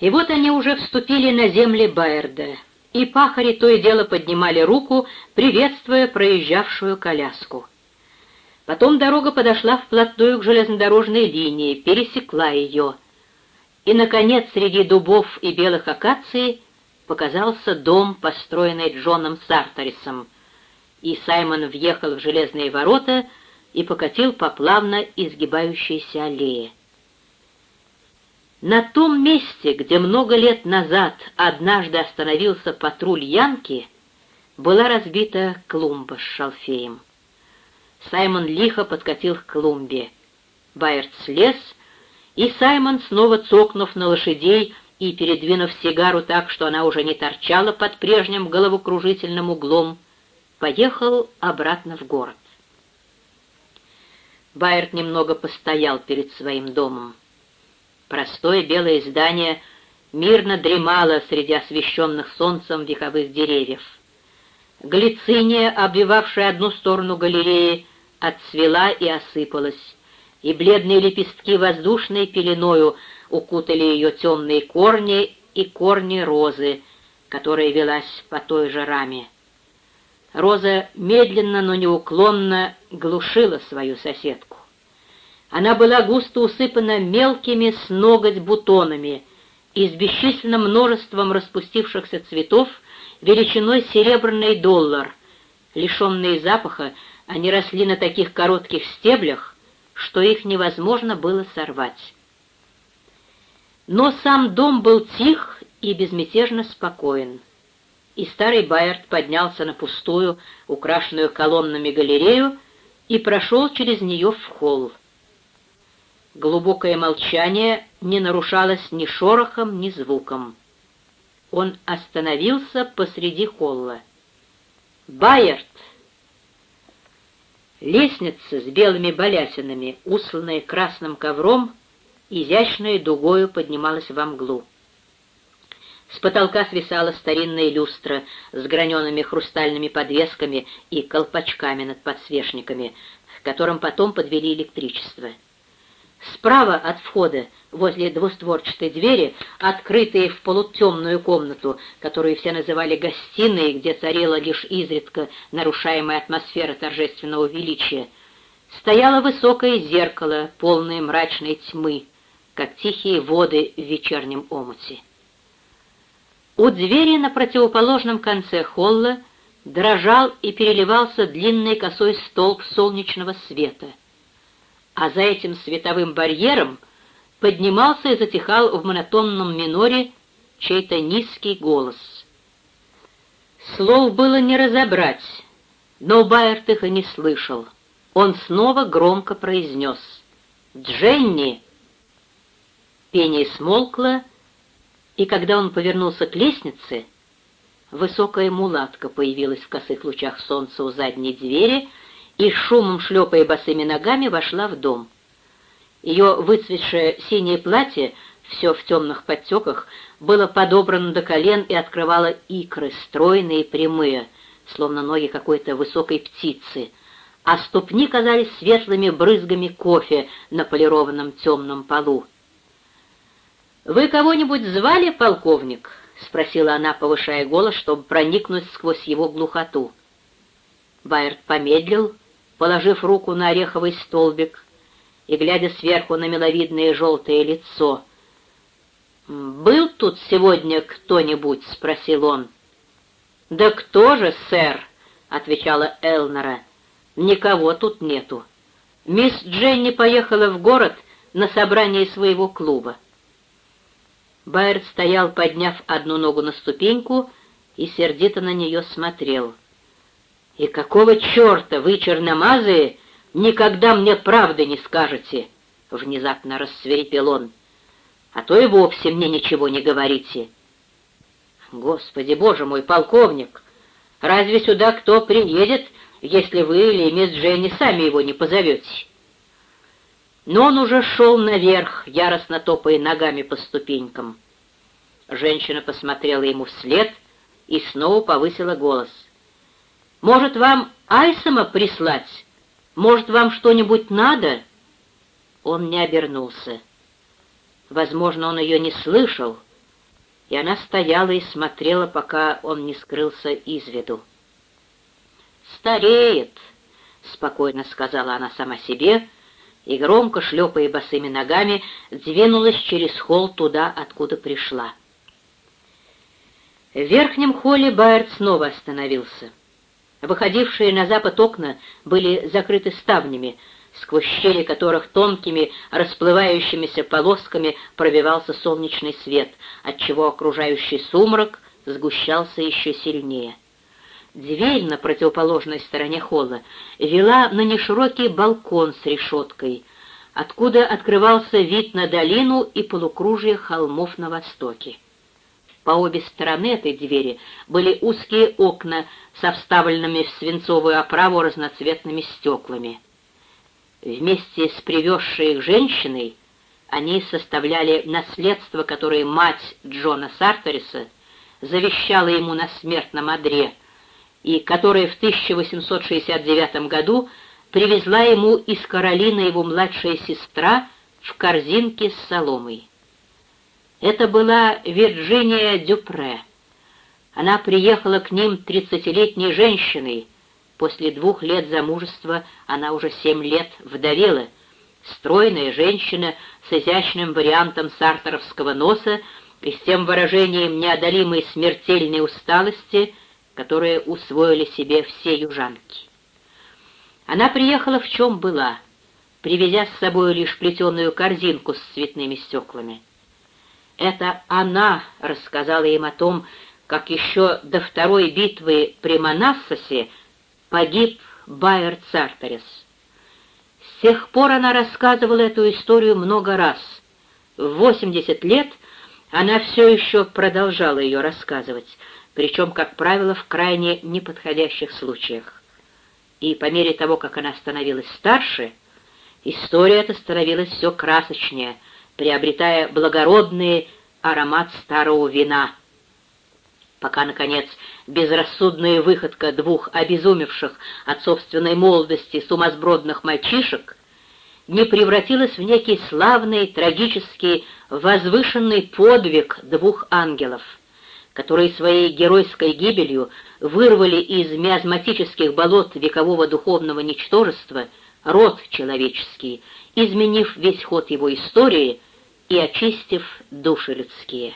И вот они уже вступили на земли Байерда, и пахари то и дело поднимали руку, приветствуя проезжавшую коляску. Потом дорога подошла вплотную к железнодорожной линии, пересекла ее. И, наконец, среди дубов и белых акаций показался дом, построенный Джоном Сарторисом, и Саймон въехал в железные ворота и покатил по плавно изгибающейся аллее. На том месте, где много лет назад однажды остановился патруль Янки, была разбита клумба с шалфеем. Саймон лихо подкатил к клумбе. Байерт слез, и Саймон, снова цокнув на лошадей и передвинув сигару так, что она уже не торчала под прежним головокружительным углом, поехал обратно в город. Байерт немного постоял перед своим домом. Простое белое здание мирно дремало среди освещенных солнцем вековых деревьев. Глициния, обвивавшая одну сторону галереи, отцвела и осыпалась, и бледные лепестки воздушной пеленою укутали ее темные корни и корни розы, которая велась по той же раме. Роза медленно, но неуклонно глушила свою соседку. Она была густо усыпана мелкими с ноготь бутонами и с бесчисленным множеством распустившихся цветов величиной серебряный доллар. Лишенные запаха, они росли на таких коротких стеблях, что их невозможно было сорвать. Но сам дом был тих и безмятежно спокоен, и старый Байерт поднялся на пустую, украшенную колоннами галерею, и прошел через нее в холл. Глубокое молчание не нарушалось ни шорохом, ни звуком. Он остановился посреди холла. «Байерт!» Лестница с белыми балясинами, усланная красным ковром, изящной дугою поднималась во мглу. С потолка свисала старинная люстра с гранеными хрустальными подвесками и колпачками над подсвечниками, к которым потом подвели электричество. Справа от входа, возле двустворчатой двери, открытые в полутемную комнату, которую все называли гостиной, где царила лишь изредка нарушаемая атмосфера торжественного величия, стояло высокое зеркало, полное мрачной тьмы, как тихие воды в вечернем омуте. У двери на противоположном конце холла дрожал и переливался длинный косой столб солнечного света — а за этим световым барьером поднимался и затихал в монотонном миноре чей-то низкий голос. Слов было не разобрать, но Байерт их и не слышал. Он снова громко произнес «Дженни!». Пение смолкло, и когда он повернулся к лестнице, высокая мулатка появилась в косых лучах солнца у задней двери — и шумом шлепая босыми ногами вошла в дом. Ее выцветшее синее платье, все в темных подтеках, было подобрано до колен и открывало икры, стройные и прямые, словно ноги какой-то высокой птицы, а ступни казались светлыми брызгами кофе на полированном темном полу. «Вы кого-нибудь звали, полковник?» — спросила она, повышая голос, чтобы проникнуть сквозь его глухоту. Байерт помедлил, положив руку на ореховый столбик и глядя сверху на миловидное желтое лицо. «Был тут сегодня кто-нибудь?» — спросил он. «Да кто же, сэр?» — отвечала Элнора. «Никого тут нету. Мисс Дженни поехала в город на собрание своего клуба». Байерд стоял, подняв одну ногу на ступеньку, и сердито на нее смотрел. «И какого черта вы, черномазые, никогда мне правды не скажете?» — внезапно рассверепел он. «А то и вовсе мне ничего не говорите». «Господи, боже мой, полковник, разве сюда кто приедет, если вы или мисс Дженни сами его не позовете?» Но он уже шел наверх, яростно топая ногами по ступенькам. Женщина посмотрела ему вслед и снова повысила голос — может, вам Айсома прислать? Может, вам что-нибудь надо?» Он не обернулся. Возможно, он ее не слышал, и она стояла и смотрела, пока он не скрылся из виду. «Стареет», — спокойно сказала она сама себе, и, громко шлепая босыми ногами, двинулась через холл туда, откуда пришла. В верхнем холле Байерт снова остановился. Выходившие на запад окна были закрыты ставнями, сквозь щели которых тонкими расплывающимися полосками пробивался солнечный свет, отчего окружающий сумрак сгущался еще сильнее. Дверь на противоположной стороне холла вела на неширокий балкон с решеткой, откуда открывался вид на долину и полукружие холмов на востоке. По обе стороны этой двери были узкие окна со вставленными в свинцовую оправу разноцветными стеклами. Вместе с привезшей их женщиной они составляли наследство, которое мать Джона Сартериса завещала ему на смертном одре, и которое в 1869 году привезла ему из Каролины его младшая сестра в корзинке с соломой. Это была Вирджиния Дюпре. Она приехала к ним тридцатилетней женщиной, После двух лет замужества она уже семь лет вдовела. Стройная женщина с изящным вариантом сартеровского носа и с тем выражением неодолимой смертельной усталости, которое усвоили себе все южанки. Она приехала в чем была, привезя с собой лишь плетеную корзинку с цветными стеклами. Это она рассказала им о том, как еще до второй битвы при Манассосе погиб Байер Цартерес. С тех пор она рассказывала эту историю много раз. В 80 лет она все еще продолжала ее рассказывать, причем, как правило, в крайне неподходящих случаях. И по мере того, как она становилась старше, история эта становилась все красочнее, приобретая благородный аромат старого вина — пока, наконец, безрассудная выходка двух обезумевших от собственной молодости сумасбродных мальчишек не превратилась в некий славный, трагический, возвышенный подвиг двух ангелов, которые своей геройской гибелью вырвали из миазматических болот векового духовного ничтожества род человеческий, изменив весь ход его истории и очистив души людские.